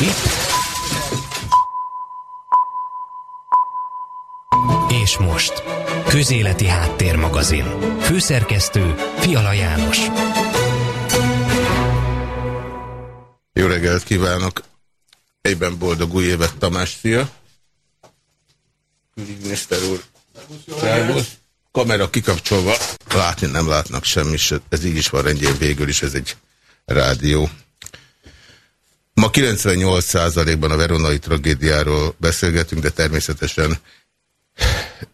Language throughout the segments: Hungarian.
Itt. És most. Közéleti Háttérmagazin. Főszerkesztő Fiala János. Jó reggelt kívánok! Egyben boldog új évet Tamás, szia! Külügyminiszter úr! Kamera kikapcsolva, látni nem látnak semmi, ez így is van rendjén végül is, ez egy rádió. Ma 98%-ban a veronai tragédiáról beszélgetünk, de természetesen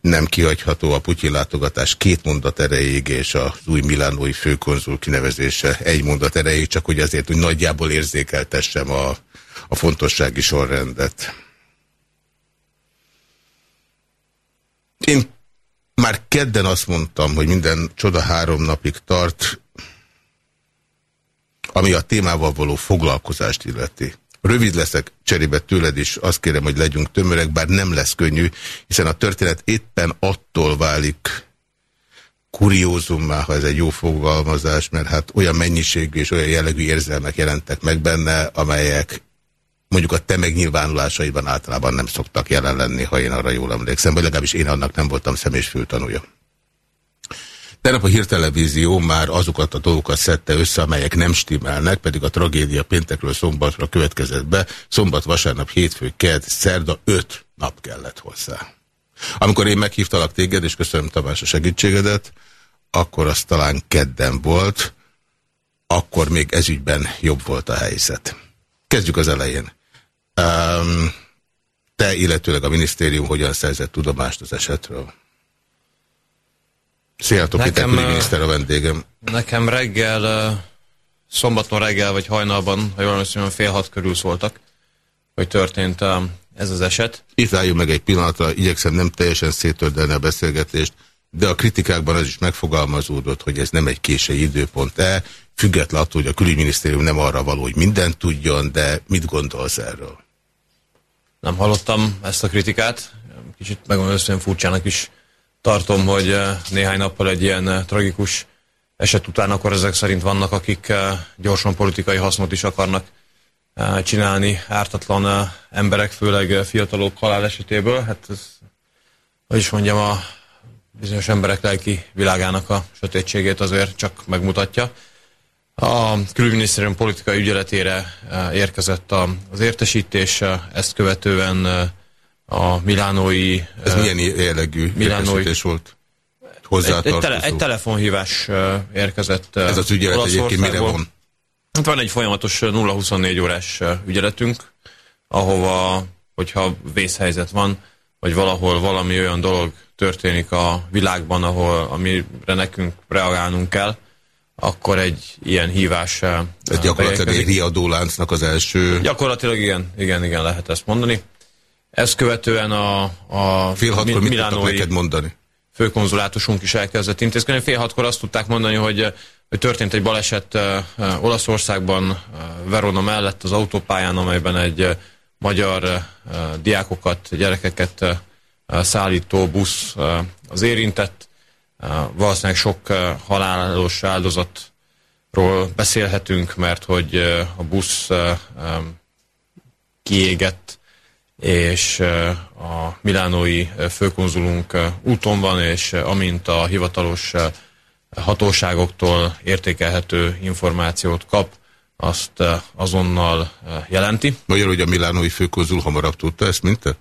nem kihagyható a Putyin látogatás két mondat erejéig és az új milánói főkonzul kinevezése egy mondat erejéig, csak hogy azért úgy nagyjából érzékeltessem a, a fontossági sorrendet. Én már kedden azt mondtam, hogy minden csoda három napig tart, ami a témával való foglalkozást illeti. Rövid leszek, cserébe tőled is azt kérem, hogy legyünk tömörek, bár nem lesz könnyű, hiszen a történet éppen attól válik kuriózummá, ha ez egy jó fogalmazás, mert hát olyan mennyiségű és olyan jellegű érzelmek jelentek meg benne, amelyek mondjuk a te megnyilvánulásaiban általában nem szoktak jelen lenni, ha én arra jól emlékszem, vagy legalábbis én annak nem voltam személyes fültanúja. Tegnap a hírtelevízió már azokat a dolgokat szedte össze, amelyek nem stimmelnek, pedig a tragédia péntekről szombatra következett be. Szombat, vasárnap, hétfő, kedd, szerda, öt nap kellett hozzá. Amikor én meghívtalak téged, és köszönöm Tamás a segítségedet, akkor az talán kedden volt, akkor még ezügyben jobb volt a helyzet. Kezdjük az elején. Um, te, illetőleg a minisztérium hogyan szerzett tudomást az esetről? Szénatok, nekem, miniszter a vendégem. Nekem reggel, szombaton reggel vagy hajnalban, ha jól emlékszem, fél hat körül szóltak, hogy történt ez az eset. Itt álljunk meg egy pillanatra, igyekszem nem teljesen szétördelni a beszélgetést, de a kritikákban az is megfogalmazódott, hogy ez nem egy késői időpont-e, független attól, hogy a külügyminisztérium nem arra való, hogy mindent tudjon, de mit gondolsz erről? Nem hallottam ezt a kritikát, kicsit megmondom furcsának is tartom, hogy eh, néhány nappal egy ilyen eh, tragikus eset után akkor ezek szerint vannak, akik eh, gyorsan politikai hasznot is akarnak csinálni ártatlan emberek, főleg fiatalok halál esetéből. Hát ez, hogy is mondjam, a bizonyos emberek lelki világának a sötétségét azért csak megmutatja. A külügyminisztérium politikai ügyeletére érkezett az értesítés, ezt követően a milánói... Ez uh, milyen jellegű milánói, volt? Egy, egy, tele, egy telefonhívás uh, érkezett uh, Ez az ügyelet egyébként mire van? Hát van egy folyamatos 0-24 órás uh, ügyeletünk, ahova, hogyha vészhelyzet van, vagy valahol valami olyan dolog történik a világban, ahol amire nekünk reagálnunk kell, akkor egy ilyen hívás... Ez gyakorlatilag egy riadóláncnak az első... Gyakorlatilag igen, igen, igen, lehet ezt mondani. Ezt követően a, a Fél hatkor mit neked mondani? főkonzulátusunk is elkezdett intézkedni. Fél hatkor azt tudták mondani, hogy, hogy történt egy baleset uh, Olaszországban, uh, Verona mellett az autópályán, amelyben egy magyar diákokat, gyerekeket szállító busz az érintett. Valószínűleg sok halálos áldozatról beszélhetünk, mert hogy a busz kiégett és a milánói főkonzulunk úton van, és amint a hivatalos hatóságoktól értékelhető információt kap, azt azonnal jelenti. Magyarul, hogy a milánói főkonzul hamarabb tudta ezt, mint te?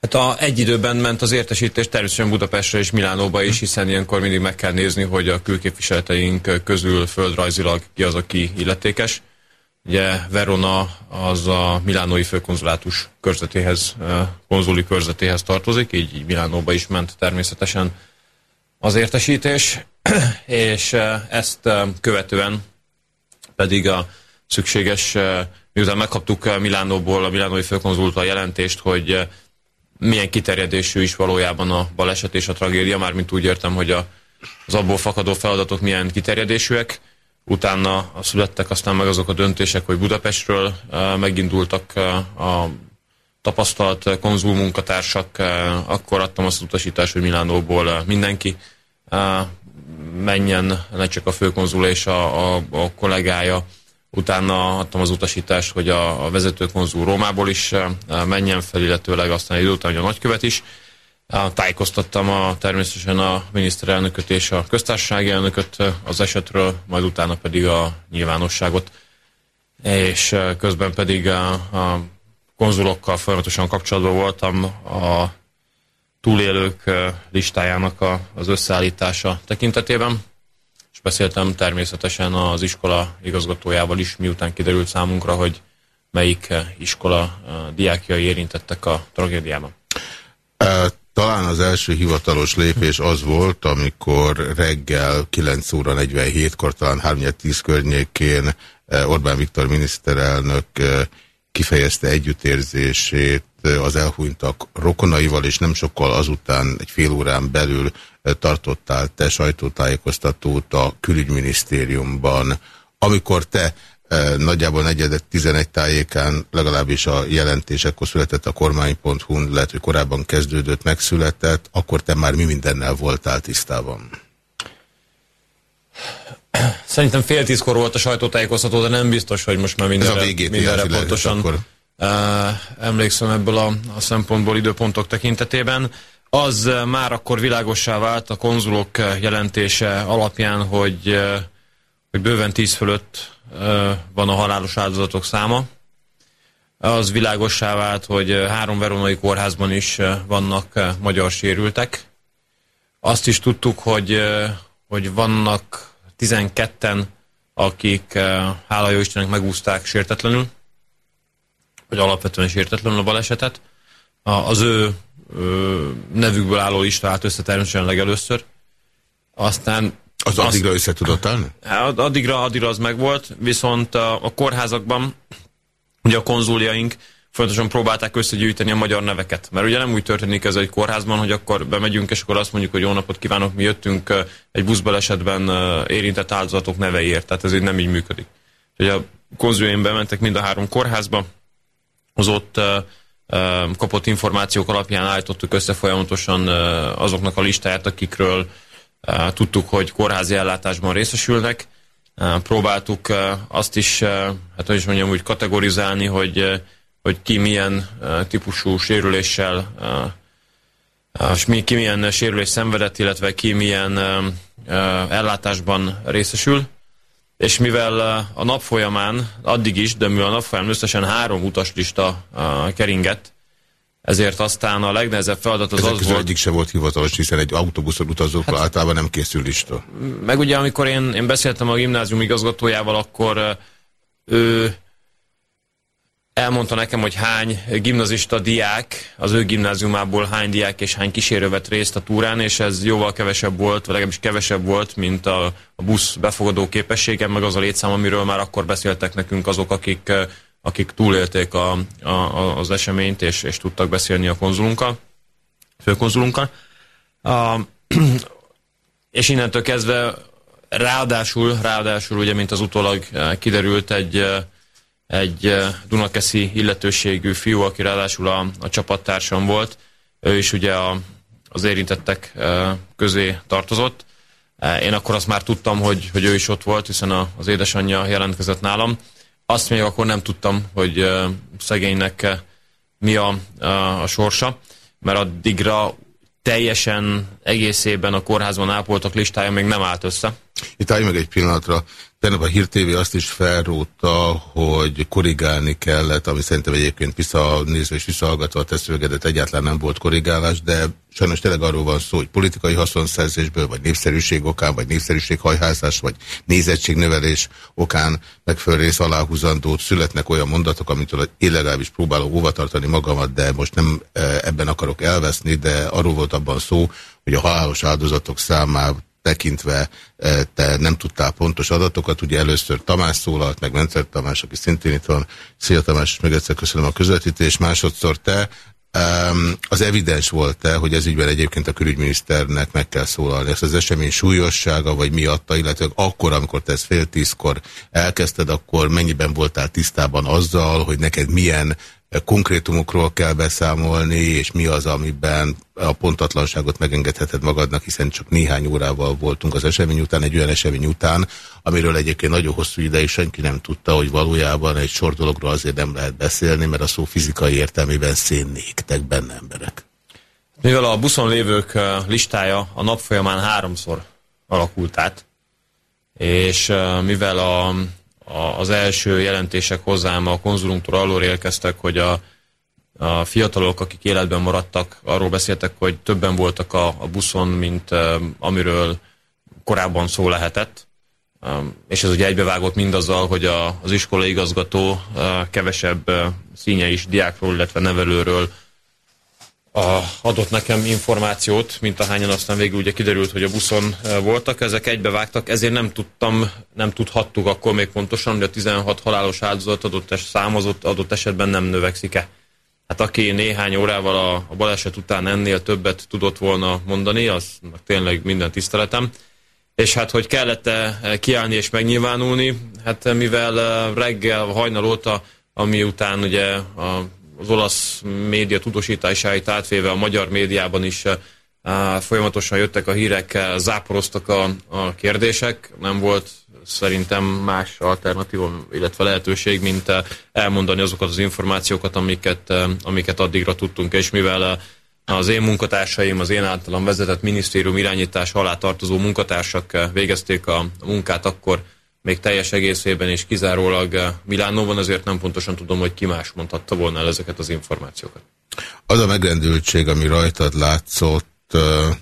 Hát a, egy időben ment az értesítés természetesen Budapestre és Milánóba is, hiszen ilyenkor mindig meg kell nézni, hogy a külképviseleteink közül földrajzilag ki az, aki illetékes. Ugye Verona az a milánói főkonzulátus körzetéhez, konzuli körzetéhez tartozik, így, így Milánóba is ment természetesen az értesítés, és ezt követően pedig a szükséges, miután megkaptuk Milánóból, a milánói főkonzulta jelentést, hogy milyen kiterjedésű is valójában a baleset és a tragédia, mármint úgy értem, hogy a, az abból fakadó feladatok milyen kiterjedésűek, utána születtek aztán meg azok a döntések, hogy Budapestről megindultak a tapasztalt konzul munkatársak, akkor adtam azt az utasítást, hogy Milánóból mindenki menjen, ne csak a főkonzul és a, a, a kollégája, Utána adtam az utasítást, hogy a, a vezetőkonzul Rómából is menjen fel, illetőleg aztán idő után, hogy a nagykövet is. Tájékoztattam a, természetesen a miniszterelnököt és a köztársasági elnököt az esetről, majd utána pedig a nyilvánosságot. És közben pedig a, a konzulokkal folyamatosan kapcsolatban voltam a túlélők listájának a, az összeállítása tekintetében, és beszéltem természetesen az iskola igazgatójával is, miután kiderült számunkra, hogy melyik iskola diákjai érintettek a tragédiában. Az első hivatalos lépés az volt, amikor reggel 9 óra 47-kor, talán 3-10 környékén Orbán Viktor miniszterelnök kifejezte együttérzését az elhunytak rokonaival, és nem sokkal azután, egy fél órán belül tartottál te sajtótájékoztatót a külügyminisztériumban. Amikor te nagyjából negyedet 11 tájékán legalábbis a jelentés ekkor született a kormány.hu-n, lehet, hogy korábban kezdődött, megszületett, akkor te már mi mindennel voltál tisztában? Szerintem fél tízkor volt a sajtótájékoztató, de nem biztos, hogy most már mindenre, mindenre pontosan akkor... emlékszem ebből a, a szempontból időpontok tekintetében. Az már akkor világossá vált a konzulok jelentése alapján, hogy, hogy bőven tíz fölött van a halálos áldozatok száma. Az világossá vált, hogy három veronai kórházban is vannak magyar sérültek. Azt is tudtuk, hogy, hogy vannak 12-en, akik hála jó Istennek megúzták sértetlenül, vagy alapvetően sértetlenül a balesetet. Az ő nevükből álló lista állt össze természetesen legelőször. Aztán az addigra össze tudott állni? Hát, addigra, addigra az megvolt, viszont a, a kórházakban ugye a konzuljaink folyamatosan próbálták összegyűjteni a magyar neveket. Mert ugye nem úgy történik ez egy kórházban, hogy akkor bemegyünk, és akkor azt mondjuk, hogy jó napot kívánok, mi jöttünk egy buszbalesetben érintett áldozatok neveiért. Tehát ez így nem így működik. Ugye a konzuljaim bementek mind a három kórházba, az ott kapott információk alapján állítottuk össze folyamatosan azoknak a listáját, akikről tudtuk, hogy kórházi ellátásban részesülnek. Próbáltuk azt is, hát hogy is mondjam, úgy kategorizálni, hogy hogy ki milyen típusú sérüléssel, uh, uh, ki milyen sérülés szenvedett, illetve ki milyen ellátásban részesül. És mivel a nap folyamán, addig is, de mivel a nap folyamán összesen három utaslista keringett, ezért aztán a legnehezebb feladat az Ezek az volt... egyik se volt hivatalos, hiszen egy autóbuszon utazókról hát, általában nem készül lista. Meg ugye, amikor én, én beszéltem a gimnázium igazgatójával, akkor ő elmondta nekem, hogy hány gimnazista diák, az ő gimnáziumából hány diák és hány kísérő vett részt a túrán, és ez jóval kevesebb volt, vagy legalábbis kevesebb volt, mint a, a busz befogadó képessége, meg az a létszám, amiről már akkor beszéltek nekünk azok, akik, akik túlélték a, a, az eseményt, és, és tudtak beszélni a konzulunkkal, főkonzulunkkal. A, és innentől kezdve ráadásul, ráadásul ugye, mint az utólag kiderült, egy egy Dunakeszi illetőségű fiú, aki ráadásul a, a csapattársam volt, ő is ugye a, az érintettek közé tartozott. Én akkor azt már tudtam, hogy, hogy ő is ott volt, hiszen a, az édesanyja jelentkezett nálam. Azt még akkor nem tudtam, hogy szegénynek mi a, a, a sorsa, mert addigra teljesen egészében a kórházban ápoltak listája még nem állt össze. Itt állj meg egy pillanatra. Tegnap a Hír TV azt is felrótta, hogy korrigálni kellett, ami szerintem egyébként visszanézve és visszahallgatva a teszőgedet egyáltalán nem volt korrigálás, de sajnos tényleg arról van szó, hogy politikai haszonszerzésből, vagy népszerűség okán, vagy népszerűséghajhászás, vagy nézettségnövelés okán megfölrész aláhúzandót születnek olyan mondatok, amitől én legalábbis próbálok óvatartani magamat, de most nem e, ebben akarok elveszni, de arról volt abban szó, hogy a halálos áldozatok számát tekintve eh, te nem tudtál pontos adatokat. Ugye először Tamás szólalt, meg Mencer Tamás, aki szintén itt van. Szia Tamás, meg egyszer köszönöm a közvetítést. Másodszor te. Az evidens volt-e, hogy ez ügyben egyébként a külügyminiszternek meg kell szólalni? Ezt az esemény súlyossága, vagy miatta, illetve akkor, amikor te ezt fél tízkor elkezdted, akkor mennyiben voltál tisztában azzal, hogy neked milyen konkrétumokról kell beszámolni, és mi az, amiben a pontatlanságot megengedheted magadnak, hiszen csak néhány órával voltunk az esemény után, egy olyan esemény után, amiről egyébként nagyon hosszú ideig senki nem tudta, hogy valójában egy sor dologról azért nem lehet beszélni, mert a szó fizikai értelmében szénnéktek benne emberek. Mivel a buszon lévők listája a nap folyamán háromszor alakult át, és mivel a, a, az első jelentések hozzám a konzulunktól arról érkeztek, hogy a, a fiatalok, akik életben maradtak, arról beszéltek, hogy többen voltak a, a buszon, mint amiről korábban szó lehetett. És ez ugye egybevágott mindazzal, hogy a, az iskolai igazgató kevesebb színje is diákról, illetve nevelőről a, adott nekem információt, mint ahányan aztán végül ugye kiderült, hogy a buszon e, voltak, ezek egybevágtak, ezért nem tudtam, nem tudhattuk akkor még pontosan, hogy a 16 halálos áldozat adott es, számozott adott esetben nem növekszik-e. Hát aki néhány órával a, a baleset után ennél többet tudott volna mondani, az tényleg minden tiszteletem. És hát, hogy kellett -e kiállni és megnyilvánulni, hát mivel e, reggel, hajnal óta, ami után ugye a az olasz média tudósításait átvéve a magyar médiában is uh, folyamatosan jöttek a hírek, záporoztak a, a kérdések, nem volt szerintem más alternatíva, illetve lehetőség, mint elmondani azokat az információkat, amiket, amiket addigra tudtunk, és mivel az én munkatársaim, az én általam vezetett minisztérium irányítás alá tartozó munkatársak végezték a munkát, akkor még teljes egészében és kizárólag eh, Milánóban, azért nem pontosan tudom, hogy ki más mondhatta volna el ezeket az információkat. Az a megrendültség, ami rajtad látszott, eh,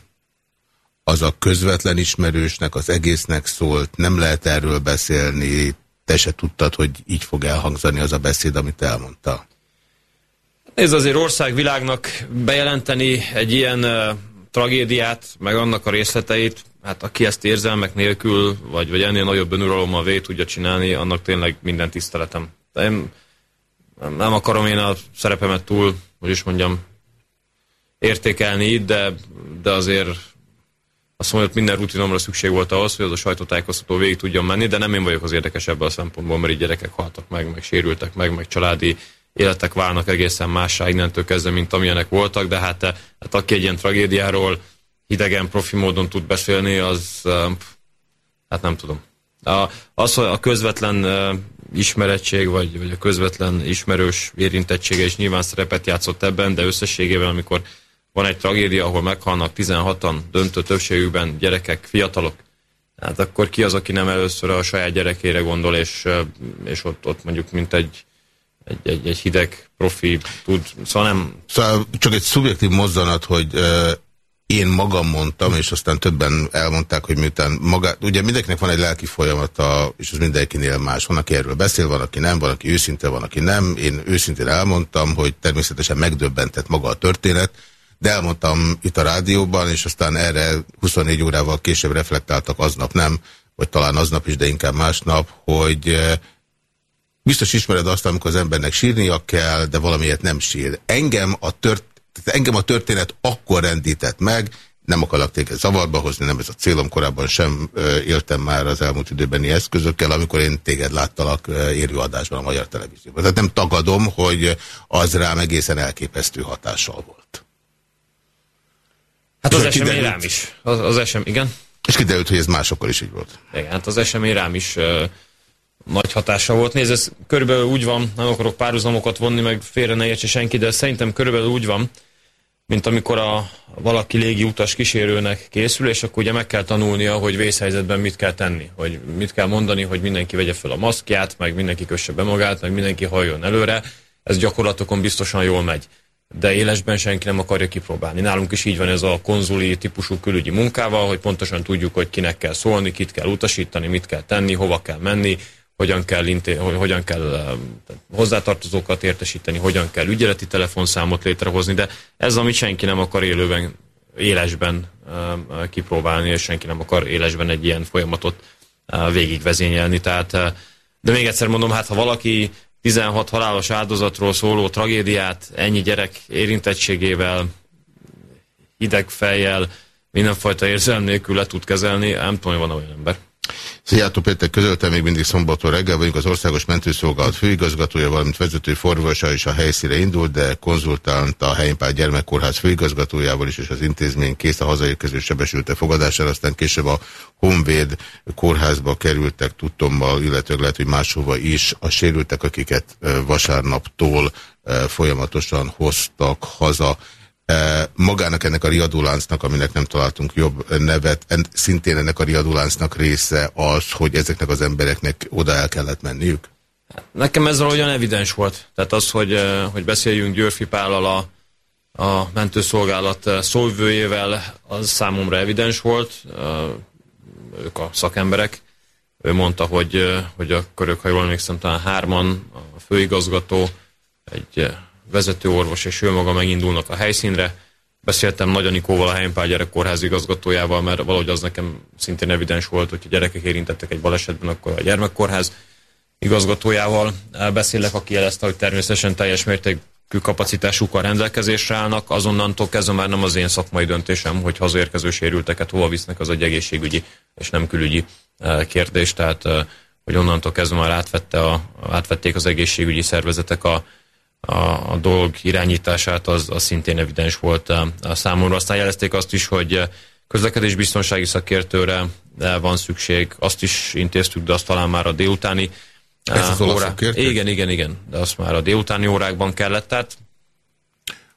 az a közvetlen ismerősnek, az egésznek szólt, nem lehet erről beszélni, te se tudtad, hogy így fog elhangzani az a beszéd, amit elmondta. Ez azért országvilágnak bejelenteni egy ilyen uh, tragédiát, meg annak a részleteit, hát aki ezt érzelmek nélkül, vagy, vagy ennél nagyobb önuralommal végig tudja csinálni, annak tényleg minden tiszteletem. De én nem akarom én a szerepemet túl, hogy is mondjam, értékelni itt, de, de azért azt mondom, hogy minden rutinomra szükség volt ahhoz, hogy az a sajtótájékoztató végig tudjon menni, de nem én vagyok az érdekes ebből a szempontból, mert így gyerekek haltak meg, meg sérültek meg, meg családi életek válnak egészen mássá innentől kezdve, mint amilyenek voltak, de hát, hát aki egy ilyen tragédiáról hidegen, profi módon tud beszélni, az hát nem tudom. A, az, hogy a közvetlen ismerettség, vagy, vagy a közvetlen ismerős érintettsége is nyilván szerepet játszott ebben, de összességében, amikor van egy tragédia, ahol meghalnak 16-an, döntő többségükben gyerekek, fiatalok, hát akkor ki az, aki nem először a saját gyerekére gondol, és, és ott, ott mondjuk mint egy, egy, egy, egy hideg profi tud, szóval nem... Szóval csak egy szubjektív mozzanat, hogy én magam mondtam, és aztán többen elmondták, hogy miután maga, ugye mindenkinek van egy lelki folyamata, és az mindenkinél más. Van, aki erről beszél, van, aki nem, van, aki őszinte, van, aki nem. Én őszintén elmondtam, hogy természetesen megdöbbentett maga a történet, de elmondtam itt a rádióban, és aztán erre 24 órával később reflektáltak aznap nem, vagy talán aznap is, de inkább másnap, hogy eh, biztos ismered azt, amikor az embernek sírnia kell, de valamiért nem sír. Engem a tört tehát engem a történet akkor rendített meg, nem akarok téged zavarba hozni, nem ez a célom, korábban sem éltem már az elmúlt időbeni eszközökkel, amikor én téged láttalak élőadásban a Magyar Televízióban. Tehát nem tagadom, hogy az rám egészen elképesztő hatással volt. Hát az esemény kiderült, rám is. Az, az esemény, igen. És kiderült, hogy ez másokkal is így volt. Igen, hát az esemény rám is uh, nagy hatása volt. Nézd, ez körülbelül úgy van, nem akarok párhuzamokat vonni, meg félre ne értse senki, de szerintem körülbelül úgy van, mint amikor a valaki légi utas kísérőnek készül, és akkor ugye meg kell tanulnia, hogy vészhelyzetben mit kell tenni, hogy mit kell mondani, hogy mindenki vegye fel a maszkját, meg mindenki kösse be magát, meg mindenki halljon előre. Ez gyakorlatokon biztosan jól megy. De élesben senki nem akarja kipróbálni. Nálunk is így van ez a konzuli típusú külügyi munkával, hogy pontosan tudjuk, hogy kinek kell szólni, kit kell utasítani, mit kell tenni, hova kell menni, hogyan kell, inté hogyan kell hozzátartozókat értesíteni, hogyan kell ügyeleti telefonszámot létrehozni, de ez, amit senki nem akar élőben, élesben kipróbálni, és senki nem akar élesben egy ilyen folyamatot végigvezényelni. Tehát, de még egyszer mondom, hát ha valaki 16 halálos áldozatról szóló tragédiát ennyi gyerek érintettségével, hideg fejjel, mindenfajta érzelm nélkül le tud kezelni, nem tudom, hogy van olyan ember. Szijjártó Péter közölte, még mindig szombaton reggel vagyunk, az Országos Mentőszolgálat főigazgatója, valamint vezető forvosa is a helyszíre indult, de konzultált a Helyinpál Gyermekkórház főigazgatójával is, és az intézmény kész a hazaérkező sebesülte fogadására, aztán később a Honvéd kórházba kerültek tudtommal, illetve lehet, hogy máshova is a sérültek, akiket vasárnaptól folyamatosan hoztak haza. Magának ennek a riaduláncnak, aminek nem találtunk jobb nevet, szintén ennek a riaduláncnak része az, hogy ezeknek az embereknek oda el kellett menniük? Nekem ez valahogyan evidens volt. Tehát az, hogy, hogy beszéljünk Györfi Pállal a, a mentőszolgálat szóvőjével, az számomra evidens volt. Ők a szakemberek. Ő mondta, hogy, hogy a körök, ha jól emlékszem, talán hárman, a főigazgató, egy vezető orvos és ő maga megindulnak a helyszínre. Beszéltem Nagy Anikóval, a Helyenpál gyerekkórház igazgatójával, mert valahogy az nekem szintén evidens volt, hogy a gyerekek érintettek egy balesetben, akkor a gyermekkórház igazgatójával beszélek, aki jelezte, hogy természetesen teljes mértékű kapacitásukkal rendelkezésre állnak, azonnantól kezdve már nem az én szakmai döntésem, hogy hazaérkező sérülteket hova visznek, az egy egészségügyi és nem külügyi eh, kérdés, tehát eh, hogy onnantól kezdve már átvette a, átvették az egészségügyi szervezetek a, a, a dolg irányítását, az, az szintén evidens volt a, a számomra. Aztán jelezték azt is, hogy közlekedésbiztonsági szakértőre van szükség, azt is intéztük, de azt talán már a délutáni Ez az órá... Igen, igen, igen, de azt már a délutáni órákban kellett, tehát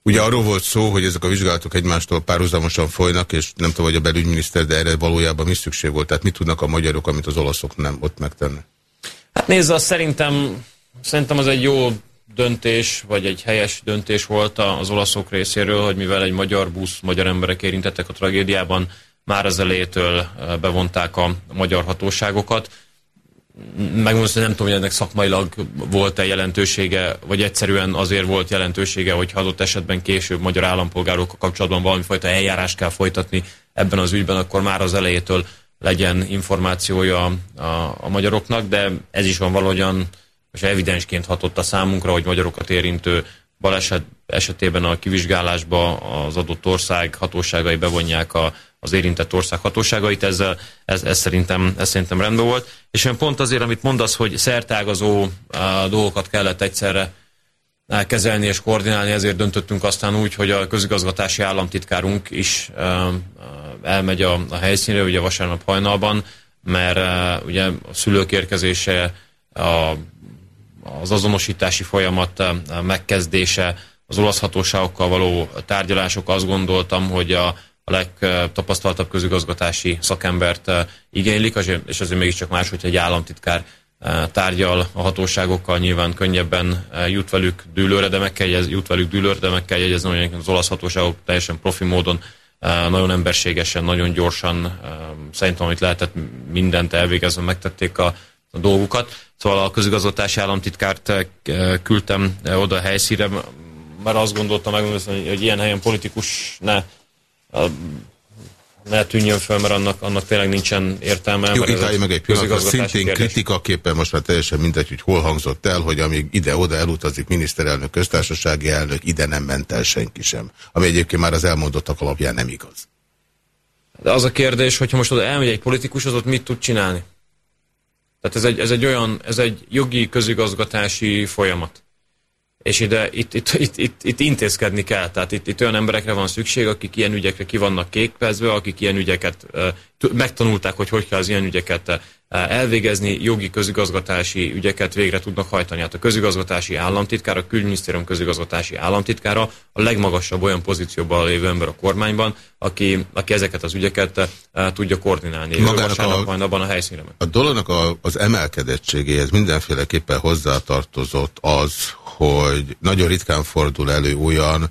Ugye arról volt szó, hogy ezek a vizsgálatok egymástól párhuzamosan folynak, és nem tudom, hogy a belügyminiszter, de erre valójában mi szükség volt? Tehát mit tudnak a magyarok, amit az olaszok nem ott megtenni? Hát nézd, azt szerintem, szerintem az egy jó döntés, vagy egy helyes döntés volt az olaszok részéről, hogy mivel egy magyar busz, magyar emberek érintettek a tragédiában, már az elejétől bevonták a magyar hatóságokat. Megmondom, hogy nem tudom, hogy ennek szakmailag volt-e jelentősége, vagy egyszerűen azért volt jelentősége, hogy adott esetben később magyar állampolgárokkal kapcsolatban valamifajta eljárást kell folytatni ebben az ügyben, akkor már az elejétől legyen információja a, a magyaroknak, de ez is van valahogyan és evidensként hatott a számunkra, hogy magyarokat érintő baleset esetében a kivizsgálásba az adott ország hatóságai bevonják a, az érintett ország hatóságait, ezzel, ez, ez, szerintem, ez szerintem rendben volt. És én pont azért, amit mondasz, hogy szertágazó dolgokat kellett egyszerre kezelni és koordinálni, ezért döntöttünk aztán úgy, hogy a közigazgatási államtitkárunk is elmegy a, a helyszínre, ugye vasárnap hajnalban, mert ugye a szülők érkezése, a az azonosítási folyamat megkezdése, az olasz hatóságokkal való tárgyalások, azt gondoltam, hogy a, a legtapasztaltabb közigazgatási szakembert igénylik, és azért mégiscsak más, hogyha egy államtitkár tárgyal a hatóságokkal, nyilván könnyebben jut velük dűlőre, de meg kell, jut velük dűlőre, de meg kell jegyezni, hogy az olasz hatóságok teljesen profi módon, nagyon emberségesen, nagyon gyorsan, szerintem, amit lehetett mindent elvégezve, megtették a, a dolgukat. Szóval a közigazgatási államtitkárt eh, küldtem eh, oda a helyszíre, mert azt gondoltam meg, hogy ilyen helyen politikus ne, ne tűnjön föl, mert annak, annak tényleg nincsen értelme. Jó, itt meg egy pillanat, szintén kérdés. kritikaképpen most már teljesen mindegy, hogy hol hangzott el, hogy amíg ide-oda elutazik miniszterelnök, köztársasági elnök, ide nem ment el senki sem. Ami egyébként már az elmondottak alapján nem igaz. De az a kérdés, hogyha most oda elmegy egy politikus, az ott mit tud csinálni? Tehát ez egy, ez egy olyan, ez egy jogi közigazgatási folyamat. És ide, itt, itt, itt, itt, itt intézkedni kell. Tehát itt, itt olyan emberekre van szükség, akik ilyen ügyekre ki vannak kékpezve, akik ilyen ügyeket megtanulták, hogy hogy kell az ilyen ügyeket elvégezni, jogi közigazgatási ügyeket végre tudnak hajtani. Hát a közigazgatási államtitkár, a külügyminisztérium közigazgatási államtitkára a legmagasabb olyan pozícióban lévő ember a kormányban, aki, aki ezeket az ügyeket tudja koordinálni. Magának a, majd abban a helyszínre. A dolognak a, az emelkedettségéhez mindenféleképpen hozzátartozott az, hogy nagyon ritkán fordul elő olyan,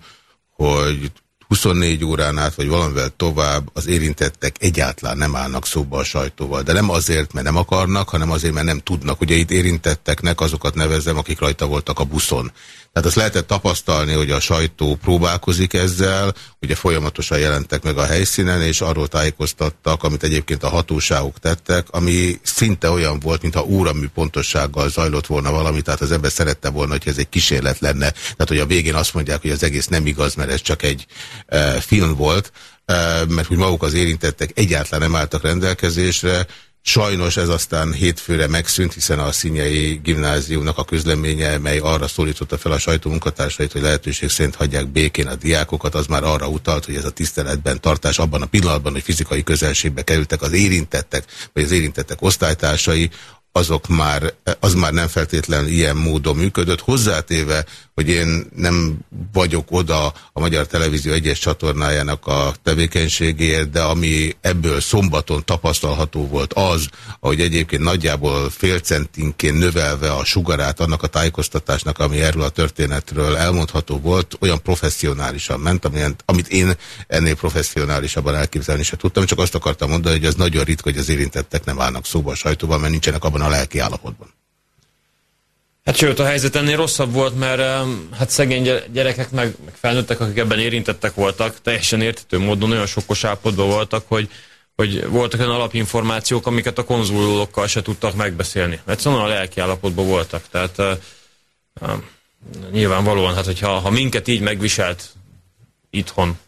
hogy 24 órán át, vagy valamivel tovább az érintettek egyáltalán nem állnak szóba a sajtóval. De nem azért, mert nem akarnak, hanem azért, mert nem tudnak. Ugye itt érintetteknek azokat nevezem, akik rajta voltak a buszon. Tehát azt lehetett tapasztalni, hogy a sajtó próbálkozik ezzel, ugye folyamatosan jelentek meg a helyszínen, és arról tájékoztattak, amit egyébként a hatóságok tettek, ami szinte olyan volt, mintha óramű pontossággal zajlott volna valami, tehát az ember szerette volna, hogy ez egy kísérlet lenne. Tehát, hogy a végén azt mondják, hogy az egész nem igaz, mert ez csak egy e, film volt, e, mert hogy maguk az érintettek egyáltalán nem álltak rendelkezésre, Sajnos ez aztán hétfőre megszűnt, hiszen a Színyei Gimnáziumnak a közleménye, mely arra szólította fel a sajtó munkatársait, hogy lehetőség szerint hagyják békén a diákokat, az már arra utalt, hogy ez a tiszteletben tartás abban a pillanatban, hogy fizikai közelségbe kerültek az érintettek, vagy az érintettek osztálytársai, azok már, az már nem feltétlen ilyen módon működött. Hozzátéve, hogy én nem vagyok oda a Magyar Televízió egyes csatornájának a tevékenységéért, de ami ebből szombaton tapasztalható volt az, hogy egyébként nagyjából félcentinként növelve a sugarát annak a tájékoztatásnak, ami erről a történetről elmondható volt, olyan professzionálisan ment, amit én ennél professzionálisabban elképzelni se tudtam, csak azt akartam mondani, hogy az nagyon ritka, hogy az érintettek nem állnak szóba a sajtóban, mert nincsenek abban a lelki állapotban. Hát sőt, a helyzet ennél rosszabb volt, mert hát szegény gyerekek, meg, meg felnőttek, akik ebben érintettek voltak, teljesen értető módon olyan sokkos állapotban voltak, hogy, hogy voltak olyan alapinformációk, amiket a konzulokkal se tudtak megbeszélni. Egyszerűen a lelki állapotban voltak. Tehát uh, uh, nyilvánvalóan, hát hogyha ha minket így megviselt itthon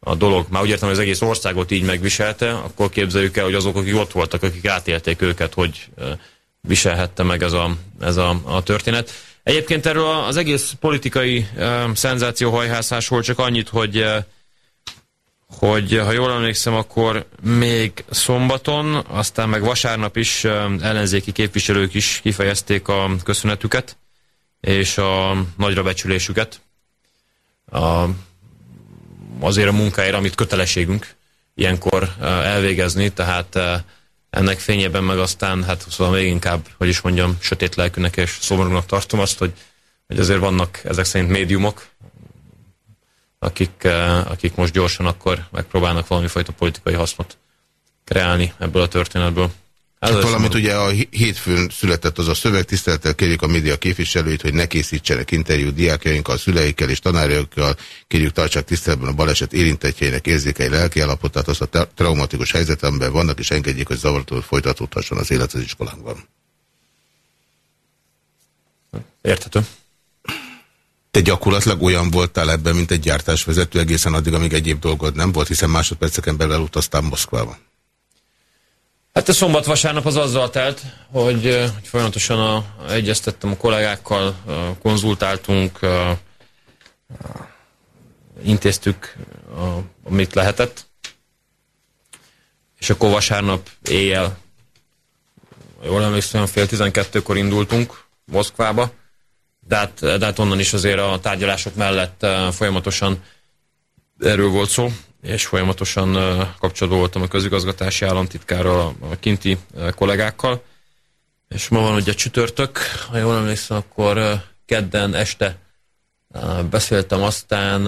a dolog, már úgy értem, hogy az egész országot így megviselte, akkor képzeljük el, hogy azok, akik ott voltak, akik átélték őket, hogy uh, viselhette meg ez a, ez a, a történet. Egyébként erről az egész politikai uh, szenzációhajhászásról csak annyit, hogy uh, hogy ha jól emlékszem, akkor még szombaton, aztán meg vasárnap is uh, ellenzéki képviselők is kifejezték a köszönetüket és a nagyra becsülésüket a, azért a munkáért, amit kötelességünk ilyenkor elvégezni, tehát ennek fényében meg aztán, hát szóval még inkább, hogy is mondjam, sötét lelkűnek és szomorúnak tartom azt, hogy, hogy azért vannak ezek szerint médiumok, akik, eh, akik most gyorsan akkor megpróbálnak valami fajta politikai hasznot kreálni ebből a történetből. Hát valamint ugye a hétfőn született az a szöveg, tisztelettel kérjük a média képviselőit, hogy ne készítsenek interjú diákjainkkal, szüleikkel és tanárjainkkal, kérjük tartsák tiszteletben a baleset érintettjeinek érzékei lelki állapotát, azt a traumatikus helyzet, amiben vannak, és engedjék, hogy zavartól folytatódhasson az élet az iskolánkban. Érthető. Te gyakorlatilag olyan voltál ebben, mint egy gyártásvezető egészen addig, amíg egyéb dolgod nem volt, hiszen másodperceken belül utaztál Moszkvába. Hát a szombat-vasárnap az azzal telt, hogy, hogy folyamatosan a, egyeztettem a kollégákkal, konzultáltunk, intéztük, amit lehetett. És akkor vasárnap éjjel, jól emlékszem, fél tizenkettőkor indultunk Moszkvába, de hát, de hát onnan is azért a tárgyalások mellett folyamatosan erről volt szó és folyamatosan kapcsolatban voltam a közigazgatási államtitkárral, a kinti kollégákkal, és ma van ugye csütörtök, ha jól emlékszem, akkor kedden este beszéltem aztán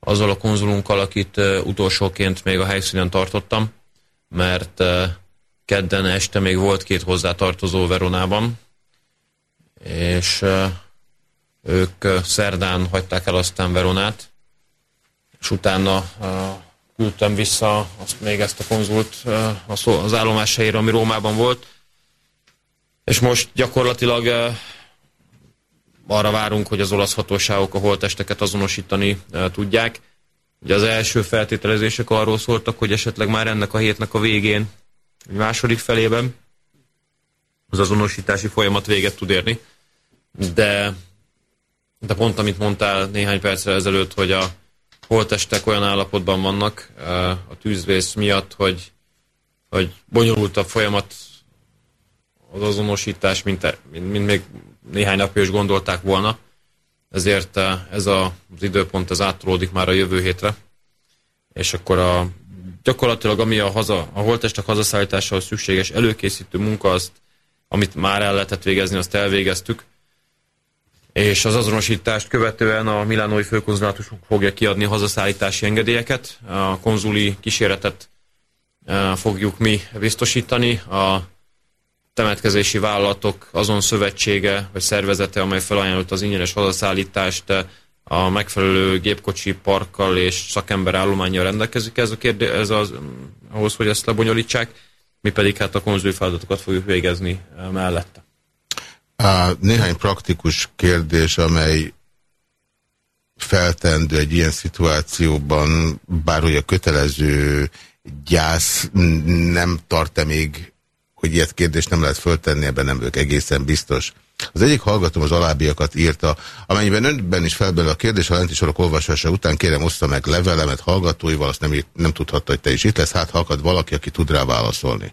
azzal a konzulunkkal, akit utolsóként még a helyszínen tartottam, mert kedden este még volt két hozzátartozó Veronában, és ők szerdán hagyták el aztán Veronát, és utána küldtem vissza azt még ezt a konzult az állomás helyére, ami Rómában volt. És most gyakorlatilag arra várunk, hogy az olasz hatóságok a holtesteket azonosítani tudják. Ugye az első feltételezések arról szóltak, hogy esetleg már ennek a hétnek a végén, egy második felében az azonosítási folyamat véget tud érni. De, de pont amit mondtál néhány perccel ezelőtt, hogy a holtestek olyan állapotban vannak a tűzvész miatt, hogy, hogy bonyolultabb folyamat az azonosítás, mint, mint, mint még néhány napja is gondolták volna. Ezért ez a, az időpont az áttolódik már a jövő hétre. És akkor a, gyakorlatilag ami a, haza, a holtestek hazaszállításához szükséges előkészítő munka, azt, amit már el lehetett végezni, azt elvégeztük és az azonosítást követően a Milánói főkonzulátusunk fogja kiadni hazaszállítási engedélyeket. A konzuli kíséretet e, fogjuk mi biztosítani. A temetkezési vállalatok azon szövetsége vagy szervezete, amely felajánlott az ingyenes hazaszállítást, e, a megfelelő gépkocsi parkkal és szakember állományjal rendelkezik ez a kérdé, ez az, ahhoz, hogy ezt lebonyolítsák, mi pedig hát a konzuli feladatokat fogjuk végezni e, mellette. Néhány praktikus kérdés, amely feltendő egy ilyen szituációban, bár hogy a kötelező gyász nem tart-e még, hogy ilyet kérdést nem lehet föltenni, ebben nem vagyok egészen biztos. Az egyik hallgatom az alábbiakat írta, amennyiben önben is felbelül a kérdés, a lenti sorok olvasása után kérem oszta meg levelemet hallgatóival, azt nem, nem tudhatta, hogy te is itt lesz, hát halkad valaki, aki tud rá válaszolni.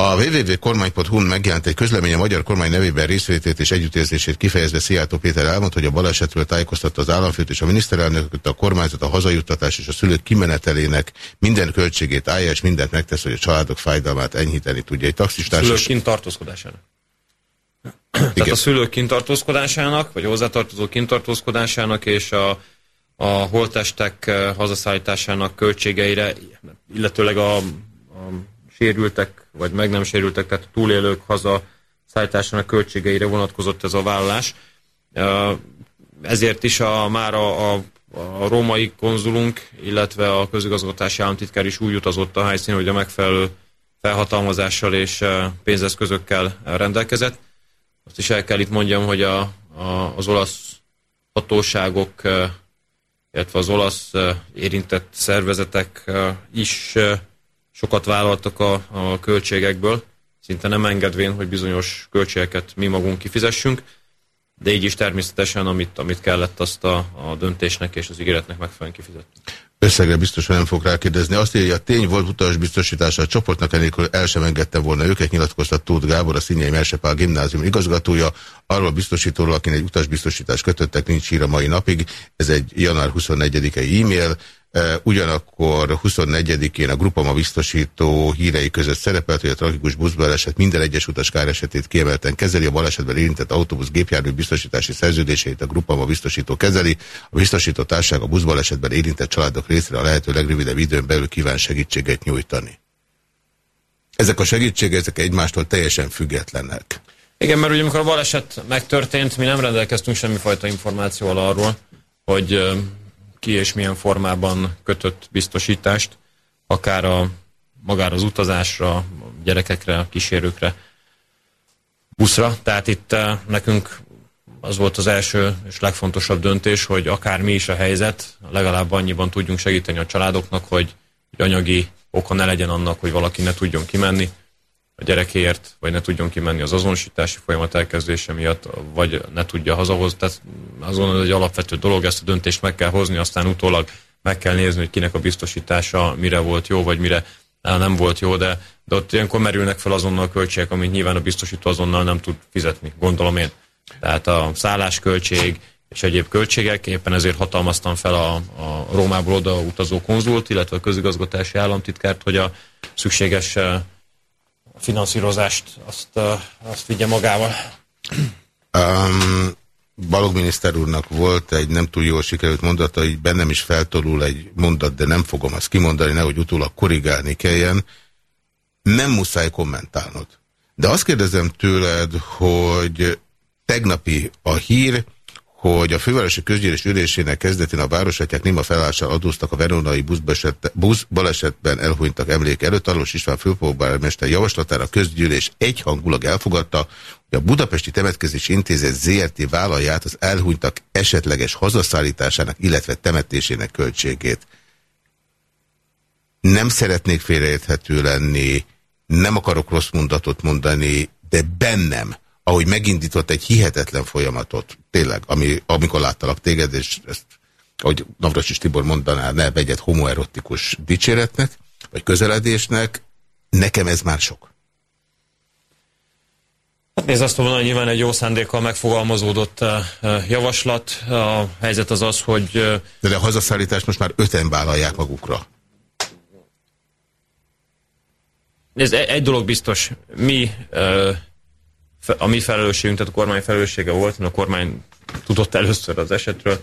A www.kormány.hu megjelent egy közlemény a magyar kormány nevében részvétét és együttérzését kifejezve Szijjártó Péter elmondta, hogy a balesetről tájékoztatta az államfőt és a miniszterelnököt, a kormányzat, a hazajuttatás és a szülők kimenetelének minden költségét állja, és mindent megtesz, hogy a családok fájdalmát enyhíteni tudja. Egy taxistárs... Szülők kint tartózkodásának. Tehát a szülők kintartózkodásának, vagy hozzátartozó kintartózkodásának és a, a holtestek eh, hazaszállításának költségeire, illetőleg a sérültek, vagy meg nem sérültek, tehát a túlélők haza szállításának költségeire vonatkozott ez a vállás. Ezért is a, már a, a, a római konzulunk, illetve a közigazgatási államtitkár is úgy utazott a helyszín, hogy a megfelelő felhatalmazással és pénzeszközökkel rendelkezett. Azt is el kell itt mondjam, hogy a, a, az olasz hatóságok, illetve az olasz érintett szervezetek is sokat vállaltak a, a költségekből, szinte nem engedvén, hogy bizonyos költségeket mi magunk kifizessünk, de így is természetesen, amit, amit kellett, azt a, a döntésnek és az ígéretnek megfelelően kifizetni. Összegre biztos, hogy nem fog rákérdezni. Azt írja, a tény volt utas biztosítása a csoportnak, enélkül el sem engedte volna őket, nyilatkoztat Tóth Gábor, a Színyei Mersepál gimnázium igazgatója. Arról biztosítóról, akinek egy utasbiztosítást kötöttek, nincs hír a mai napig. Ez egy január 24-i e-mail. Ugyanakkor 24-én a Grupama biztosító hírei között szerepelt, hogy a tragikus buszbaleset minden egyes utas káresetét kiemelten kezeli, a balesetben érintett autóbusz gépjármű biztosítási szerződéseit a Grupama biztosító kezeli, a biztosító társaság a buszbalesetben érintett családok részre a lehető legrövidebb időn belül kíván segítséget nyújtani. Ezek a segítségek ezek egymástól teljesen függetlenek. Igen, mert ugye amikor a baleset megtörtént, mi nem rendelkeztünk semmifajta információval arról, hogy ki és milyen formában kötött biztosítást, akár a, magára az utazásra, a gyerekekre, a kísérőkre, buszra. Tehát itt eh, nekünk az volt az első és legfontosabb döntés, hogy akár mi is a helyzet, legalább annyiban tudjunk segíteni a családoknak, hogy anyagi oka ne legyen annak, hogy valaki ne tudjon kimenni, a gyerekéért, vagy ne tudjon kimenni az azonosítási folyamat elkezdése miatt, vagy ne tudja hazahozni. Tehát azon ez egy alapvető dolog, ezt a döntést meg kell hozni, aztán utólag meg kell nézni, hogy kinek a biztosítása mire volt jó, vagy mire nem volt jó, de, de ott ilyenkor merülnek fel azonnal a költségek, amit nyilván a biztosító azonnal nem tud fizetni, gondolom én. Tehát a szállásköltség és egyéb költségek, éppen ezért hatalmaztam fel a, a Rómából oda utazó konzult, illetve a közigazgatási államtitkárt, hogy a szükséges finanszírozást azt, azt vigye magával. Um, Balog miniszter úrnak volt egy nem túl jól sikerült mondata, hogy bennem is feltorul egy mondat, de nem fogom azt kimondani, nehogy utólag korrigálni kelljen. Nem muszáj kommentálnod. De azt kérdezem tőled, hogy tegnapi a hír, hogy a fővárosi közgyűlés ülésének kezdetén a városatják néma felállással adóztak a veronai busz balesetben elhunytak emlék előtt. Arról István főpolgármester javaslatára a közgyűlés egyhangulag elfogadta, hogy a Budapesti Temetkezési Intézet ZRT vállalját az elhunytak esetleges hazaszállításának, illetve temetésének költségét. Nem szeretnék félreérthető lenni, nem akarok rossz mondatot mondani, de bennem ahogy megindított egy hihetetlen folyamatot, tényleg, ami, amikor láttalak téged, és ezt, ahogy Navracsis Tibor mondaná, ne vegyed homoerotikus dicséretnek, vagy közeledésnek, nekem ez már sok. Hát nézd azt volna, nyilván egy jó szándékkal megfogalmazódott uh, javaslat. A helyzet az az, hogy... Uh, de, de a hazaszállítást most már öten vállalják magukra. Nézd, egy, egy dolog biztos. Mi a mi felelősségünk, tehát a kormány felelőssége volt, a kormány tudott először az esetről,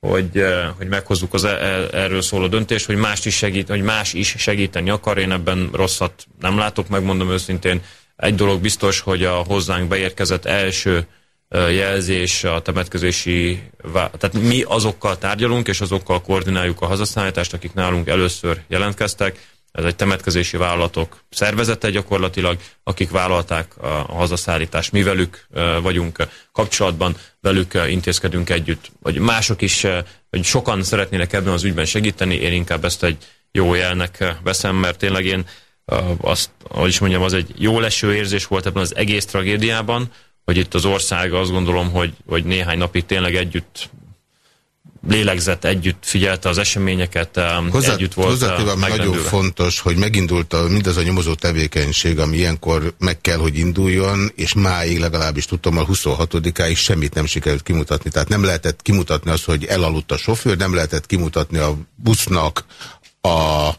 hogy, eh, hogy meghozzuk az e, e, erről szóló döntést, hogy más is segít, hogy más is segíteni akar. Én ebben rosszat nem látok, megmondom őszintén. Egy dolog biztos, hogy a hozzánk beérkezett első eh, jelzés a temetkezési, tehát mi azokkal tárgyalunk, és azokkal koordináljuk a hazaszállítást, akik nálunk először jelentkeztek, ez egy temetkezési vállalatok szervezete gyakorlatilag, akik vállalták a hazaszállítást. Mi velük vagyunk kapcsolatban, velük intézkedünk együtt, vagy mások is, hogy sokan szeretnének ebben az ügyben segíteni, én inkább ezt egy, jó jelnek veszem, mert tényleg én azt, ahogy is mondjam, az egy jó leső érzés volt ebben az egész tragédiában, hogy itt az ország azt gondolom, hogy, hogy néhány napig tényleg együtt lélegzett, együtt figyelte az eseményeket, Hozzá, együtt volt Hozzátéve, ami nagyon fontos, hogy megindult a, mindaz a nyomozó tevékenység, ami ilyenkor meg kell, hogy induljon, és máig legalábbis tudtam, a 26-áig semmit nem sikerült kimutatni. Tehát nem lehetett kimutatni azt, hogy elaludt a sofőr, nem lehetett kimutatni a busznak a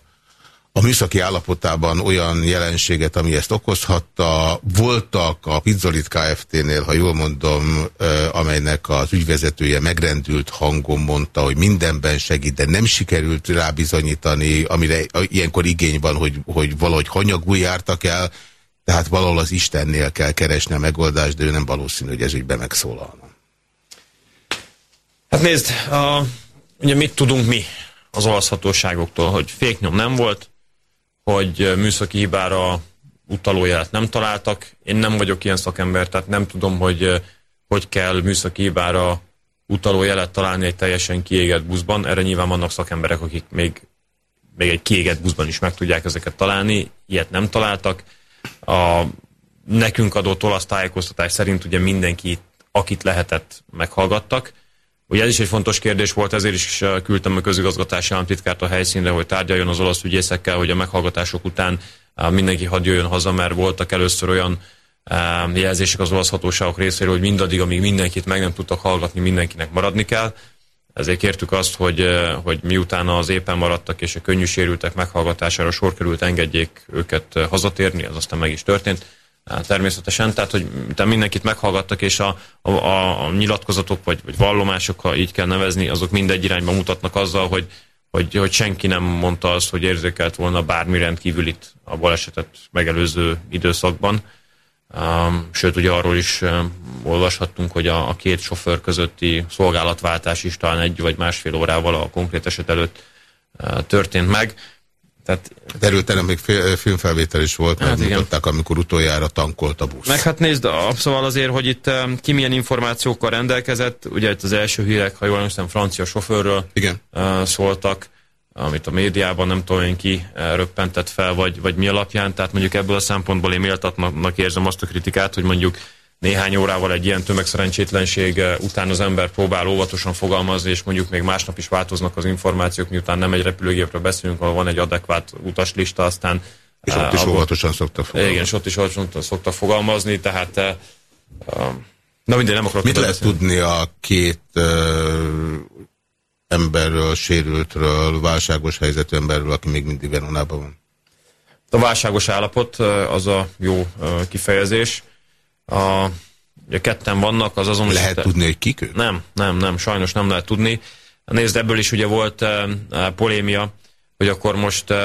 a műszaki állapotában olyan jelenséget, ami ezt okozhatta. Voltak a Pizzolit Kft-nél, ha jól mondom, amelynek az ügyvezetője megrendült hangon mondta, hogy mindenben segít, de nem sikerült rábizonyítani, amire ilyenkor igény van, hogy, hogy valahogy hanyagul jártak el, tehát valahol az Istennél kell keresni a megoldást, de ő nem valószínű, hogy ez ügyben megszólalna. Hát nézd, a, ugye mit tudunk mi az olasz hatóságoktól, hogy féknyom nem volt, hogy műszaki hibára utalójelet nem találtak. Én nem vagyok ilyen szakember, tehát nem tudom, hogy hogy kell műszaki hibára utalójelet találni egy teljesen kiégett buszban. Erre nyilván vannak szakemberek, akik még, még egy kiégett buszban is meg tudják ezeket találni. Ilyet nem találtak. A nekünk adott olasz tájékoztatás szerint ugye mindenki, akit lehetett, meghallgattak. Ugye ez is egy fontos kérdés volt, ezért is küldtem a közigazgatási államtitkárt a helyszínre, hogy tárgyaljon az olasz ügyészekkel, hogy a meghallgatások után mindenki hadd jöjjön haza, mert voltak először olyan jelzések az olasz hatóságok részéről, hogy mindaddig, amíg mindenkit meg nem tudtak hallgatni, mindenkinek maradni kell. Ezért kértük azt, hogy, hogy miután az éppen maradtak és a könnyű sérültek meghallgatására sor került, engedjék őket hazatérni, ez aztán meg is történt természetesen, tehát hogy te mindenkit meghallgattak, és a, a, a, nyilatkozatok, vagy, vagy vallomások, ha így kell nevezni, azok mindegy irányba mutatnak azzal, hogy, hogy, hogy senki nem mondta azt, hogy érzékelt volna bármi rendkívül itt a balesetet megelőző időszakban. Sőt, ugye arról is um, olvashattunk, hogy a, a két sofőr közötti szolgálatváltás is talán egy vagy másfél órával a konkrét eset előtt uh, történt meg. Tehát, Erről terem még filmfelvétel is volt, hát megmutatták, amikor utoljára tankolt a busz. Meg hát nézd, szóval azért, hogy itt ki milyen információkkal rendelkezett, ugye itt az első hírek, ha jól emlékszem, francia sofőrről Igen. szóltak, amit a médiában nem tudom én ki röppentett fel, vagy, vagy mi alapján, tehát mondjuk ebből a szempontból én méltatnak érzem azt a kritikát, hogy mondjuk néhány órával egy ilyen tömegszerencsétlenség eh, után az ember próbál óvatosan fogalmazni, és mondjuk még másnap is változnak az információk, miután nem egy repülőgépről beszélünk, ahol van egy adekvát utaslista, aztán... És ott is óvatosan szoktak fogalmazni. Igen, és ott is óvatosan szoktak fogalmazni, tehát... Uh, na minden, nem akarok... Mit lehet beszélni. tudni a két uh, emberről, sérültről, válságos helyzetű emberről, aki még mindig Veronában van? A válságos állapot az a jó kifejezés a, ugye ketten vannak, az azon... Lehet tudni, hogy kik ők? Nem, nem, nem, sajnos nem lehet tudni. Nézd, ebből is ugye volt uh, polémia, hogy akkor most uh,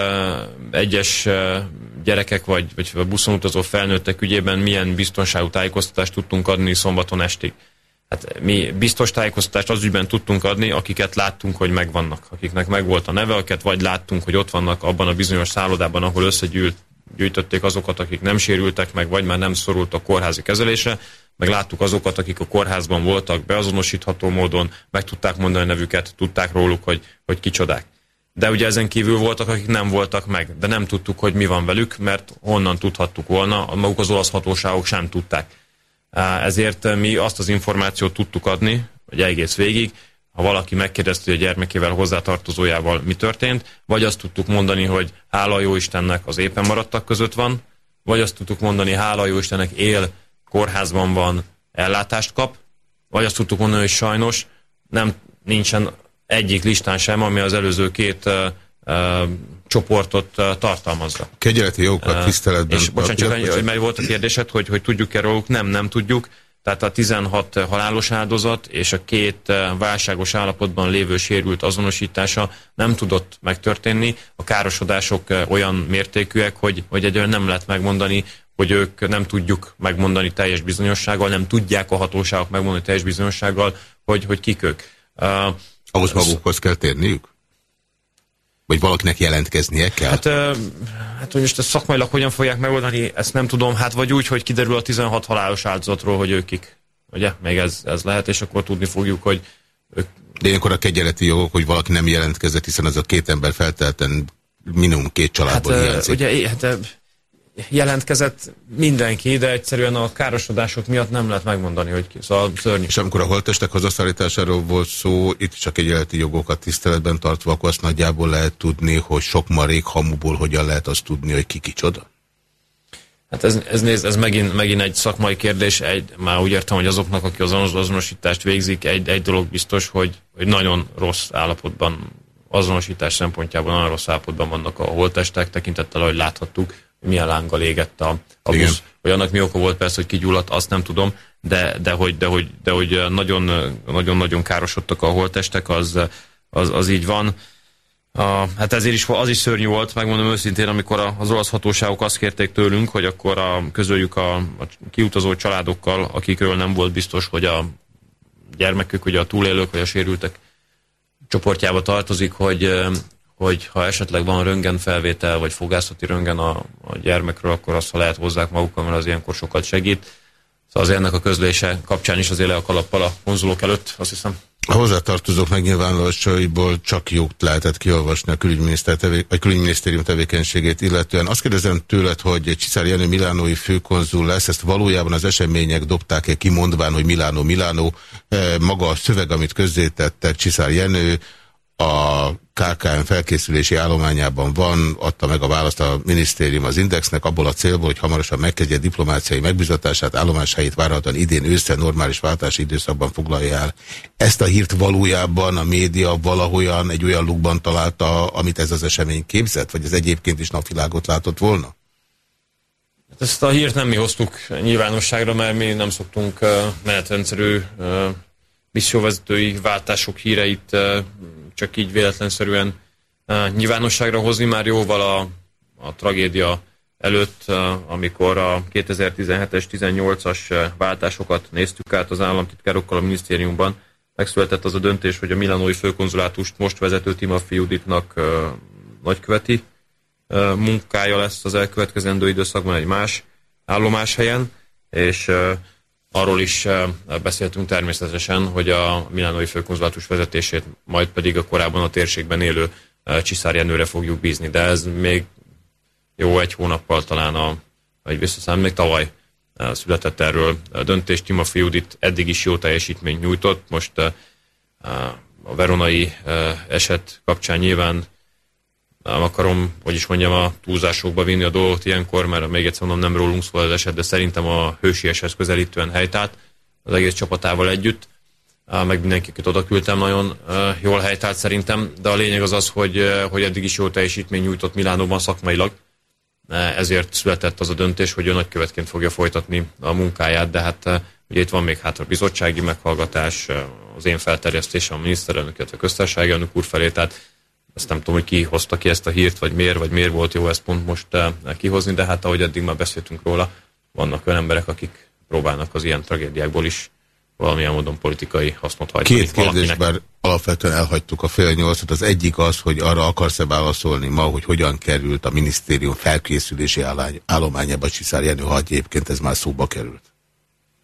egyes uh, gyerekek vagy, vagy buszon utazó felnőttek ügyében milyen biztonságú tájékoztatást tudtunk adni szombaton estig. Hát mi biztos tájékoztatást az ügyben tudtunk adni, akiket láttunk, hogy megvannak, akiknek megvolt a neve, akiket vagy láttunk, hogy ott vannak abban a bizonyos szállodában, ahol összegyűlt gyűjtötték azokat, akik nem sérültek meg, vagy már nem szorult a kórházi kezelése, meg láttuk azokat, akik a kórházban voltak beazonosítható módon, meg tudták mondani a nevüket, tudták róluk, hogy, hogy kicsodák. De ugye ezen kívül voltak, akik nem voltak meg, de nem tudtuk, hogy mi van velük, mert honnan tudhattuk volna, maguk az olasz hatóságok sem tudták. Ezért mi azt az információt tudtuk adni, hogy egész végig, ha valaki megkérdezte, hogy a gyermekével hozzátartozójával mi történt, vagy azt tudtuk mondani, hogy hála jó Istennek az éppen maradtak között van, vagy azt tudtuk mondani, hála jó Istennek él, kórházban van, ellátást kap, vagy azt tudtuk mondani, hogy sajnos nem nincsen egyik listán sem, ami az előző két uh, uh, csoportot uh, tartalmazza. Kegyeleti jogokat tiszteletben. És bocsánat, csak mert volt a kérdésed, hogy, hogy tudjuk-e róluk? Nem, nem tudjuk. Tehát a 16 halálos áldozat és a két eh, válságos állapotban lévő sérült azonosítása nem tudott megtörténni. A károsodások eh, olyan mértékűek, hogy, hogy egyről nem lehet megmondani, hogy ők nem tudjuk megmondani teljes bizonyossággal, nem tudják a hatóságok megmondani teljes bizonyossággal, hogy, hogy kik ők. Uh, Ahhoz magukhoz kell térniük? Vagy valakinek jelentkeznie kell? Hát, hát hogy most ezt szakmailag hogyan fogják megoldani, ezt nem tudom. Hát vagy úgy, hogy kiderül a 16 halálos áldozatról, hogy ők kik. Ugye? Még ez, ez lehet, és akkor tudni fogjuk, hogy ők... De ilyenkor a kegyeleti jogok, hogy valaki nem jelentkezett, hiszen az a két ember feltelten minimum két családból hát, hiányzik. Ugye, hát, jelentkezett mindenki, de egyszerűen a károsodások miatt nem lehet megmondani, hogy ki. Szóval szörnyű. És amikor a holtestek hazaszállításáról volt szó, itt csak egy életi jogokat tiszteletben tartva, akkor azt nagyjából lehet tudni, hogy sok marék hamuból hogyan lehet azt tudni, hogy ki kicsoda? Hát ez, ez, néz, ez megint, megint egy szakmai kérdés, egy, már úgy értem, hogy azoknak, akik az azonosítást végzik, egy, egy dolog biztos, hogy, hogy nagyon rossz állapotban, azonosítás szempontjából nagyon rossz állapotban vannak a holtestek, tekintettel, ahogy láthattuk, milyen lánggal égett a, a busz. Hogy annak mi oka volt persze, hogy kigyulladt, azt nem tudom, de, de hogy, de hogy, de hogy nagyon-nagyon károsodtak a holtestek, az, az, az így van. A, hát ezért is az is szörnyű volt, megmondom őszintén, amikor az olasz hatóságok azt kérték tőlünk, hogy akkor a, közöljük a, a kiutazó családokkal, akikről nem volt biztos, hogy a gyermekük, ugye a túlélők vagy a sérültek csoportjába tartozik, hogy, hogy ha esetleg van röntgenfelvétel vagy fogászati röntgen a, a gyermekről, akkor azt ha lehet hozzák magukkal, mert az ilyenkor sokat segít. Szóval az ennek a közlése kapcsán is azért le a kalappal a konzulók előtt, azt hiszem. A hozzátartozók megnyilvánulásaiból csak jót lehetett kiolvasni a külügyminiszter tevé, vagy külügyminisztérium tevékenységét illetően. Azt kérdezem tőled, hogy Csiszár Jenő Milánói főkonzul lesz, ezt valójában az események dobták-e kimondván, hogy Milánó, Milánó. Eh, maga a szöveg, amit közzétettek, Csiszár Jenő, a KKM felkészülési állományában van, adta meg a választ a minisztérium az Indexnek, abból a célból, hogy hamarosan megkezdje diplomáciai megbizatását, állomáshelyét várhatóan idén ősszel normális váltási időszakban foglalja el. Ezt a hírt valójában a média valahogyan egy olyan lukban találta, amit ez az esemény képzett, vagy ez egyébként is napvilágot látott volna? Hát ezt a hírt nem mi hoztuk nyilvánosságra, mert mi nem szoktunk menetrendszerű misszióvezetői váltások híreit csak így véletlenszerűen nyilvánosságra hozni. Már jóval a, a tragédia előtt, amikor a 2017-es, 18-as váltásokat néztük át az államtitkárokkal a minisztériumban, megszületett az a döntés, hogy a Milánói főkonzulátust most vezető Timothy Juditnak uh, nagyköveti munkája lesz az elkövetkezendő időszakban egy más állomás helyen, és Arról is beszéltünk természetesen, hogy a Milánói főkonzulátus vezetését majd pedig a korábban a térségben élő Csiszár Jenőre fogjuk bízni, de ez még jó egy hónappal talán, a, vagy visszaszám, még tavaly született erről döntés. Timofey Judit eddig is jó teljesítményt nyújtott, most a veronai eset kapcsán nyilván nem akarom, hogy is mondjam, a túlzásokba vinni a dolgot ilyenkor, mert még egyszer mondom, nem rólunk szól az eset, de szerintem a hősieshez közelítően helytált az egész csapatával együtt, meg mindenkiket oda küldtem, nagyon jól helytált szerintem, de a lényeg az az, hogy, hogy eddig is jó teljesítmény nyújtott Milánóban szakmailag, ezért született az a döntés, hogy ő nagykövetként fogja folytatni a munkáját, de hát ugye itt van még hátra bizottsági meghallgatás, az én felterjesztésem a miniszterelnök, illetve a köztársasági elnök úr felé, tehát ezt nem tudom, hogy ki hozta ki ezt a hírt, vagy miért, vagy miért volt jó ezt pont most uh, kihozni, de hát ahogy eddig már beszéltünk róla, vannak olyan emberek, akik próbálnak az ilyen tragédiákból is valamilyen módon politikai hasznot hajtani. Két kérdés, bár alapvetően elhagytuk a fél nyolcat. Az egyik az, hogy arra akarsz-e válaszolni ma, hogy hogyan került a minisztérium felkészülési állományába Csiszár Jenő, ha egyébként ez már szóba került.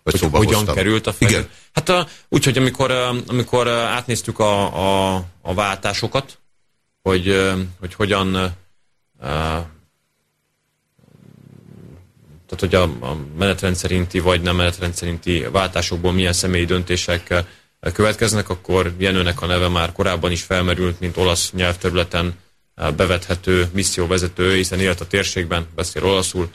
Vagy hogy szóba hogyan hoztam. került a fel... Igen. Hát úgy, hogy amikor, amikor átnéztük a, a, a váltásokat, hogy, hogy hogyan tehát hogy a, a menetrend szerinti vagy nem menetrend szerinti váltásokból milyen személyi döntések következnek, akkor Jenőnek a neve már korábban is felmerült, mint olasz nyelvterületen bevethető misszióvezető, hiszen élt a térségben, beszél olaszul.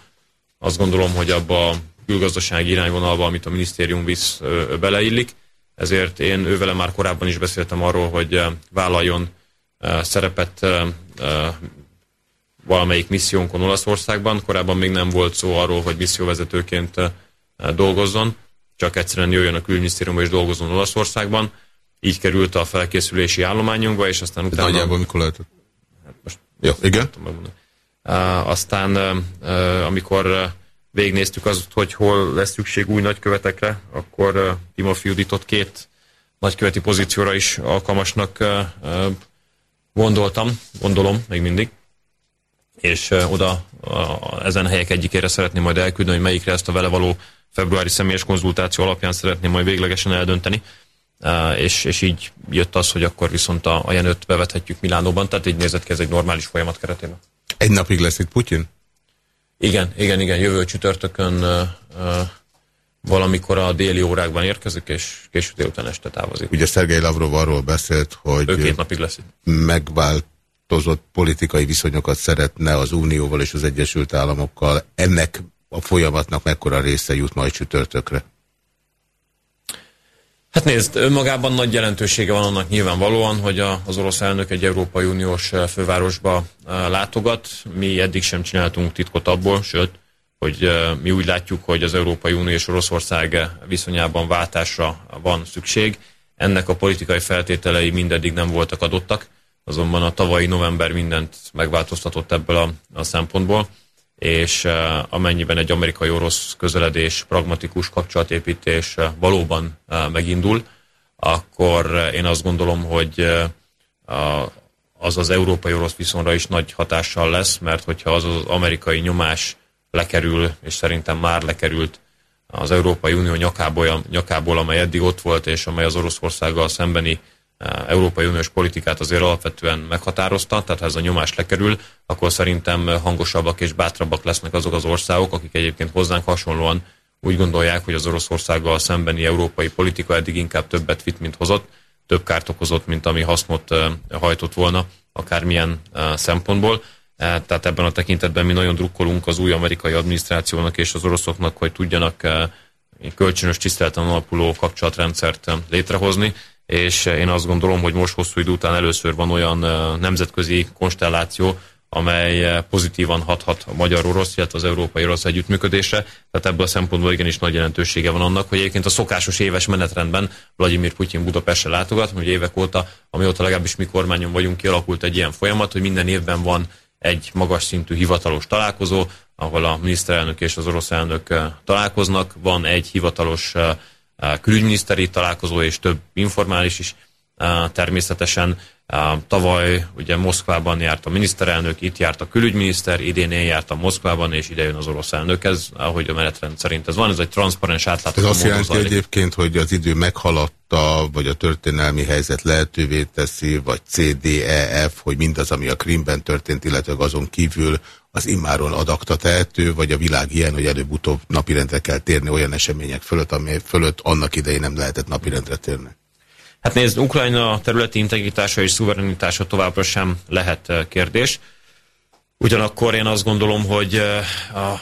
Azt gondolom, hogy abba a külgazdasági irányvonalba, amit a minisztérium visz, beleillik. Ezért én ővele már korábban is beszéltem arról, hogy vállaljon szerepet valamelyik missziónkon Olaszországban. Korábban még nem volt szó arról, hogy misszióvezetőként dolgozzon, csak egyszerűen jöjjön a külügyminisztériumba és dolgozzon Olaszországban. Így került a felkészülési állományunkba, és aztán utána... Nagyjából mikor lehetett? Hát most ja, igen. Aztán amikor végignéztük azt, hogy hol lesz szükség új nagykövetekre, akkor Timofey Juditot két nagyköveti pozícióra is alkalmasnak gondoltam, gondolom még mindig, és oda a, ezen helyek egyikére szeretném majd elküldeni, hogy melyikre ezt a vele való februári személyes konzultáció alapján szeretném majd véglegesen eldönteni. és, és így jött az, hogy akkor viszont a, a Jenőt bevethetjük Milánóban, tehát így nézett ki ez egy normális folyamat keretében. Egy napig lesz itt Putyin? Igen, igen, igen, jövő csütörtökön uh, uh, valamikor a déli órákban érkezik, és késő délután este távozik. Ugye Szergei Lavrov arról beszélt, hogy ő két napig lesz megváltozott politikai viszonyokat szeretne az Unióval és az Egyesült Államokkal. Ennek a folyamatnak mekkora része jut majd csütörtökre? Hát nézd, önmagában nagy jelentősége van annak nyilvánvalóan, hogy a, az orosz elnök egy Európai Uniós fővárosba eh, látogat. Mi eddig sem csináltunk titkot abból, sőt, hogy mi úgy látjuk, hogy az Európai Unió és Oroszország viszonyában váltásra van szükség. Ennek a politikai feltételei mindeddig nem voltak adottak, azonban a tavalyi november mindent megváltoztatott ebből a, a szempontból és amennyiben egy amerikai-orosz közeledés, pragmatikus kapcsolatépítés valóban megindul, akkor én azt gondolom, hogy az az európai-orosz viszonyra is nagy hatással lesz, mert hogyha az az amerikai nyomás lekerül, és szerintem már lekerült az Európai Unió nyakából, nyakából amely eddig ott volt, és amely az Oroszországgal szembeni Európai Uniós politikát azért alapvetően meghatározta, tehát ha ez a nyomás lekerül, akkor szerintem hangosabbak és bátrabbak lesznek azok az országok, akik egyébként hozzánk hasonlóan úgy gondolják, hogy az Oroszországgal szembeni európai politika eddig inkább többet vitt, mint hozott, több kárt okozott, mint ami hasznot hajtott volna, akármilyen szempontból. Tehát ebben a tekintetben mi nagyon drukkolunk az új amerikai adminisztrációnak és az oroszoknak, hogy tudjanak kölcsönös tiszteleten alapuló kapcsolatrendszert létrehozni, és én azt gondolom, hogy most hosszú idő után először van olyan nemzetközi konstelláció, amely pozitívan hathat a magyar-orosz, illetve az európai-orosz együttműködésre. Tehát ebből a szempontból igenis nagy jelentősége van annak, hogy egyébként a szokásos éves menetrendben Vladimir Putyin Budapestre látogat, hogy évek óta, amióta legalábbis mi kormányon vagyunk, kialakult egy ilyen folyamat, hogy minden évben van egy magas szintű hivatalos találkozó, ahol a miniszterelnök és az orosz elnök találkoznak, van egy hivatalos külügyminiszteri találkozó és több informális is természetesen. Tavaly ugye Moszkvában járt a miniszterelnök, itt járt a külügyminiszter, idén én jártam Moszkvában, és ide jön az orosz elnök. Ez, ahogy a menetrend szerint ez van, ez egy transzparens átlátható Ez azt jelenti zajlik. egyébként, hogy az idő meghaladta, vagy a történelmi helyzet lehetővé teszi, vagy CDEF, hogy mindaz, ami a Krimben történt, illetve azon kívül az immáron adakta tehető, vagy a világ ilyen, hogy előbb-utóbb napirendre kell térni olyan események fölött, ami fölött annak idején nem lehetett napirendre térni? Hát nézd, Ukrajna területi integritása és szuverenitása továbbra sem lehet eh, kérdés. Ugyanakkor én azt gondolom, hogy a,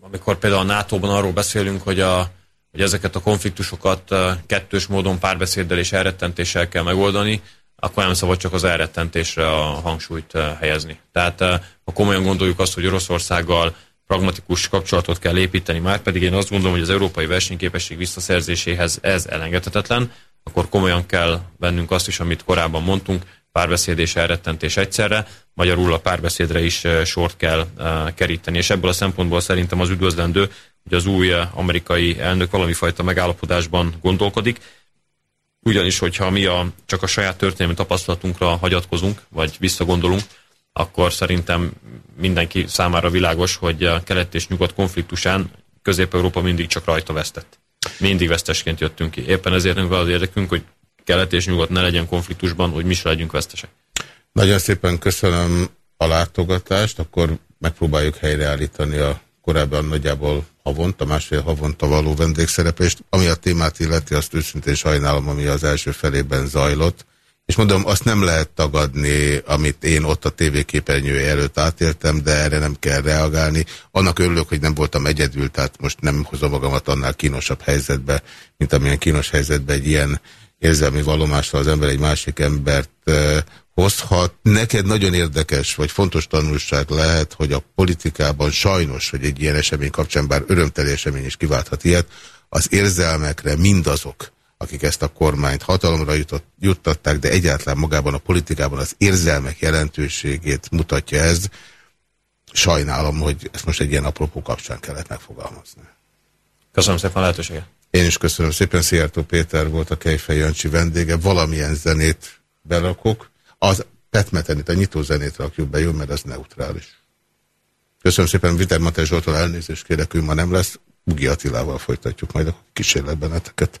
amikor például a NATO-ban arról beszélünk, hogy, a, hogy ezeket a konfliktusokat kettős módon párbeszéddel és elrettentéssel kell megoldani, akkor nem szabad csak az elrettentésre a hangsúlyt helyezni. Tehát ha komolyan gondoljuk azt, hogy Oroszországgal pragmatikus kapcsolatot kell építeni, már pedig én azt gondolom, hogy az európai versenyképesség visszaszerzéséhez ez elengedhetetlen, akkor komolyan kell vennünk azt is, amit korábban mondtunk, párbeszéd és elrettentés egyszerre, magyarul a párbeszédre is sort kell keríteni. És ebből a szempontból szerintem az üdvözlendő, hogy az új amerikai elnök valami fajta megállapodásban gondolkodik, ugyanis, hogyha mi a, csak a saját történelmi tapasztalatunkra hagyatkozunk, vagy visszagondolunk, akkor szerintem mindenki számára világos, hogy a kelet és nyugat konfliktusán Közép-Európa mindig csak rajta vesztett. Mindig vesztesként jöttünk ki. Éppen ezért nekünk az érdekünk, hogy kelet és nyugat ne legyen konfliktusban, hogy mi se legyünk vesztesek. Nagyon szépen köszönöm a látogatást, akkor megpróbáljuk helyreállítani a korábban nagyjából havonta, másfél havonta való vendégszerepést. Ami a témát illeti, azt őszintén sajnálom, ami az első felében zajlott. És mondom, azt nem lehet tagadni, amit én ott a tévéképernyője előtt átéltem, de erre nem kell reagálni. Annak örülök, hogy nem voltam egyedül, tehát most nem hozom magamat annál kínosabb helyzetbe, mint amilyen kínos helyzetbe egy ilyen érzelmi vallomással az ember egy másik embert hozhat. Neked nagyon érdekes, vagy fontos tanulság lehet, hogy a politikában sajnos, hogy egy ilyen esemény kapcsán, bár örömteli esemény is kiválthat ilyet, az érzelmekre mindazok, akik ezt a kormányt hatalomra jutott, juttatták, de egyáltalán magában a politikában az érzelmek jelentőségét mutatja ez. Sajnálom, hogy ezt most egy ilyen apropó kapcsán kellett megfogalmazni. Köszönöm szépen a lehetőséget. Én is köszönöm szépen. Szijjártó Péter volt a Kejfej Jancsi vendége. Valamilyen zenét berakok. Az petmetenit, a nyitó zenét rakjuk be, jó, mert az neutrális. Köszönöm szépen, Viter Matej Zsoltól elnézést kérek, ő ma nem lesz. Ugi Attilával folytatjuk majd a kísérletbeneteket.